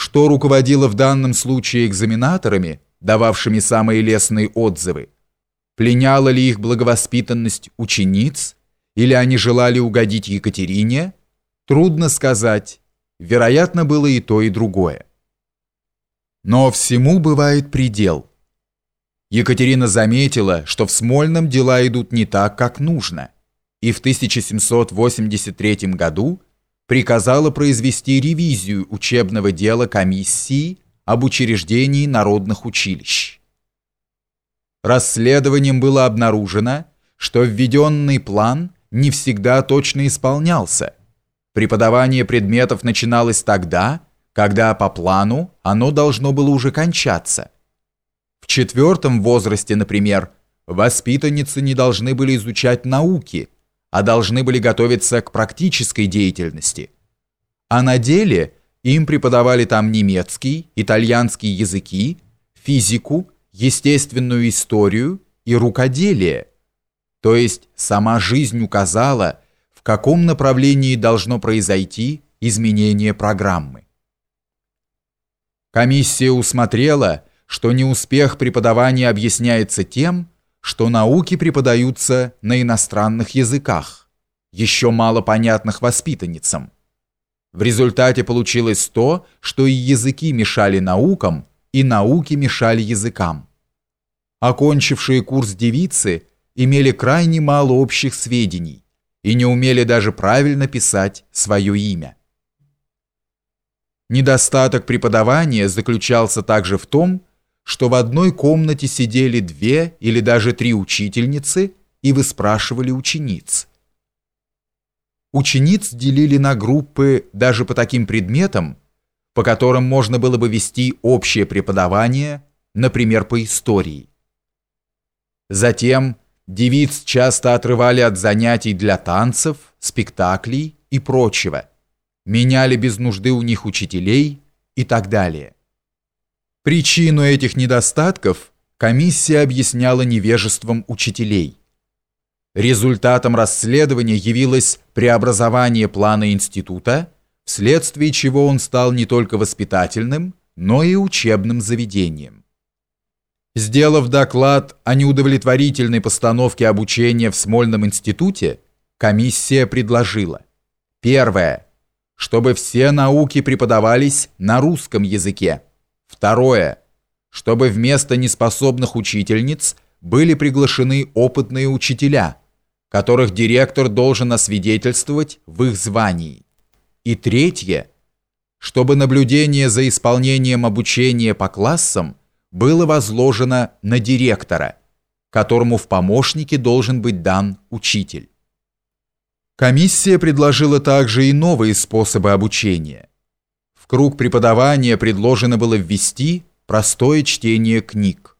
что руководило в данном случае экзаменаторами, дававшими самые лестные отзывы, пленяла ли их благовоспитанность учениц, или они желали угодить Екатерине, трудно сказать, вероятно, было и то, и другое. Но всему бывает предел. Екатерина заметила, что в Смольном дела идут не так, как нужно, и в 1783 году приказала произвести ревизию учебного дела комиссии об учреждении народных училищ. Расследованием было обнаружено, что введенный план не всегда точно исполнялся. Преподавание предметов начиналось тогда, когда по плану оно должно было уже кончаться. В четвертом возрасте, например, воспитанницы не должны были изучать науки – а должны были готовиться к практической деятельности. А на деле им преподавали там немецкий, итальянский языки, физику, естественную историю и рукоделие. То есть сама жизнь указала, в каком направлении должно произойти изменение программы. Комиссия усмотрела, что неуспех преподавания объясняется тем, что науки преподаются на иностранных языках, еще мало понятных воспитанницам. В результате получилось то, что и языки мешали наукам, и науки мешали языкам. Окончившие курс девицы имели крайне мало общих сведений и не умели даже правильно писать свое имя. Недостаток преподавания заключался также в том, что в одной комнате сидели две или даже три учительницы и выспрашивали учениц. Учениц делили на группы даже по таким предметам, по которым можно было бы вести общее преподавание, например, по истории. Затем девиц часто отрывали от занятий для танцев, спектаклей и прочего, меняли без нужды у них учителей и так далее. Причину этих недостатков комиссия объясняла невежеством учителей. Результатом расследования явилось преобразование плана института, вследствие чего он стал не только воспитательным, но и учебным заведением. Сделав доклад о неудовлетворительной постановке обучения в Смольном институте, комиссия предложила Первое. Чтобы все науки преподавались на русском языке. Второе. Чтобы вместо неспособных учительниц были приглашены опытные учителя, которых директор должен освидетельствовать в их звании. И третье. Чтобы наблюдение за исполнением обучения по классам было возложено на директора, которому в помощники должен быть дан учитель. Комиссия предложила также и новые способы обучения круг преподавания предложено было ввести простое чтение книг.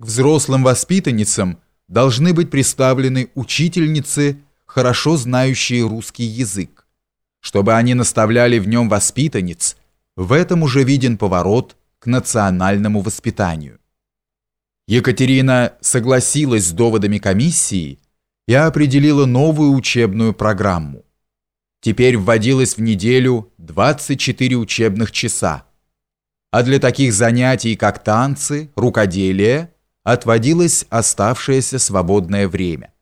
К взрослым воспитанницам должны быть представлены учительницы, хорошо знающие русский язык, чтобы они наставляли в нем воспитанниц, в этом уже виден поворот к национальному воспитанию. Екатерина согласилась с доводами комиссии и определила новую учебную программу. Теперь вводилось в неделю 24 учебных часа. А для таких занятий, как танцы, рукоделие, отводилось оставшееся свободное время.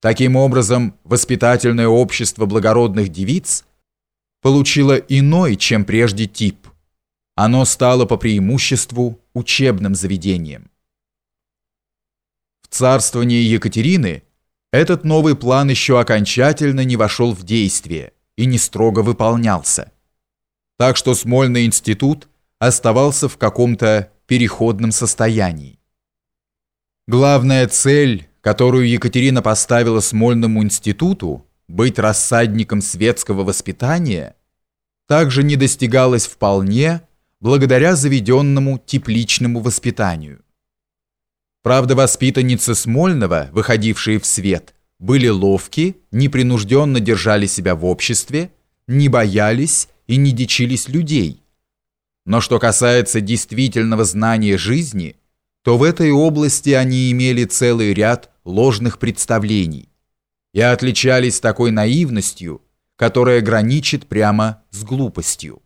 Таким образом, воспитательное общество благородных девиц получило иной, чем прежде тип. Оно стало по преимуществу учебным заведением. В царствовании Екатерины этот новый план еще окончательно не вошел в действие и не строго выполнялся. Так что Смольный институт оставался в каком-то переходном состоянии. Главная цель, которую Екатерина поставила Смольному институту, быть рассадником светского воспитания, также не достигалась вполне благодаря заведенному тепличному воспитанию. Правда, воспитанницы Смольного, выходившие в свет, были ловки, непринужденно держали себя в обществе, не боялись и не дичились людей. Но что касается действительного знания жизни, то в этой области они имели целый ряд ложных представлений и отличались такой наивностью, которая граничит прямо с глупостью.